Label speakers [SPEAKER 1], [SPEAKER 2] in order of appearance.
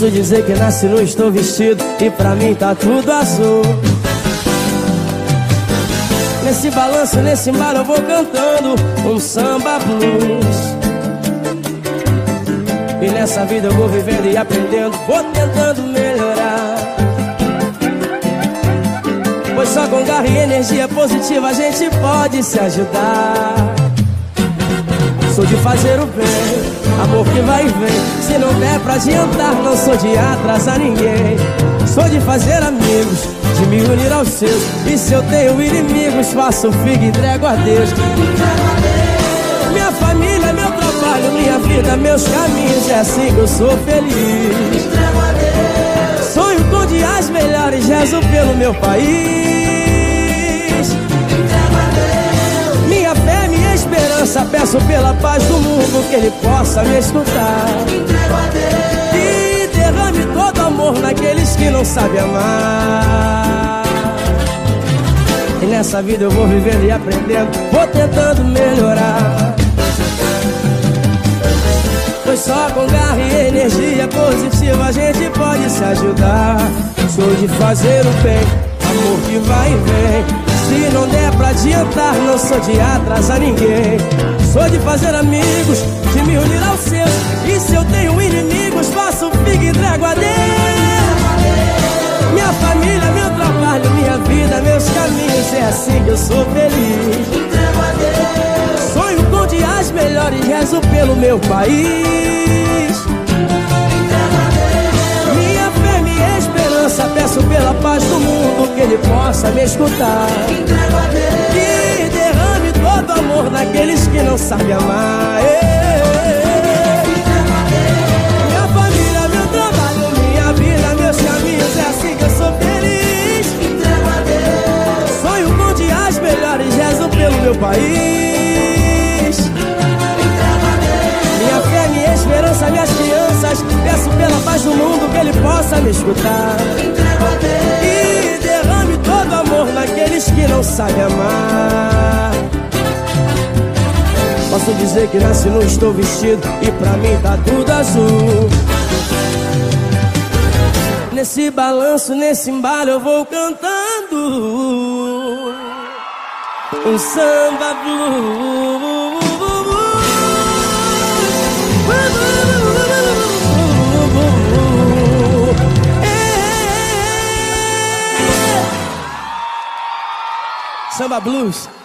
[SPEAKER 1] Posso dizer que nasci no estou vestido e pra mim tá tudo azul. Nesse balanço, nesse mar eu vou cantando um samba blues. E nessa vida eu vou vivendo e aprendendo, vou tentando melhorar. Pois só com garra e energia positiva a gente pode se ajudar. Sou de fazer o bem, amor que vai e vem. Se não der pra adiantar, não sou de atrasar ninguém. Sou de fazer amigos, de me unir aos seus. E se eu tenho inimigos, faço figo e entrego a Deus. Minha família, meu trabalho, minha vida, meus caminhos. É assim que eu sou feliz. Sonho com dias melhores, rezo pelo meu país. Peço pela paz do mundo que ele possa me escutar. E derrame todo amor naqueles que não sabem amar. E nessa vida eu vou vivendo e aprendendo, vou tentando melhorar. Pois só com garra e energia positiva a gente pode se ajudar. Sou de fazer o bem, amor que vai e vem. Se não der adiantar, não sou de atrasar ninguém. Sou de fazer amigos, de me unir aos seus. E se eu tenho inimigos, faço figo e entrego a Deus. Minha família, meu trabalho, minha vida, meus caminhos. É assim que eu sou feliz. Sonho com dias melhores, rezo pelo meu país. Possa me escutar. Que derrame todo amor naqueles que não sabem amar. Minha família, meu trabalho, minha vida, meus caminhos, é assim que eu sou feliz. Sonho com dias melhores, rezo pelo meu país. Minha fé, minha esperança, minhas crianças, peço pela paz do mundo que ele possa me escutar. Sabem amar. Posso dizer que nasci não estou vestido e pra mim tá tudo azul. Nesse balanço, nesse embalo eu vou cantando um samba blue. Samba Blues.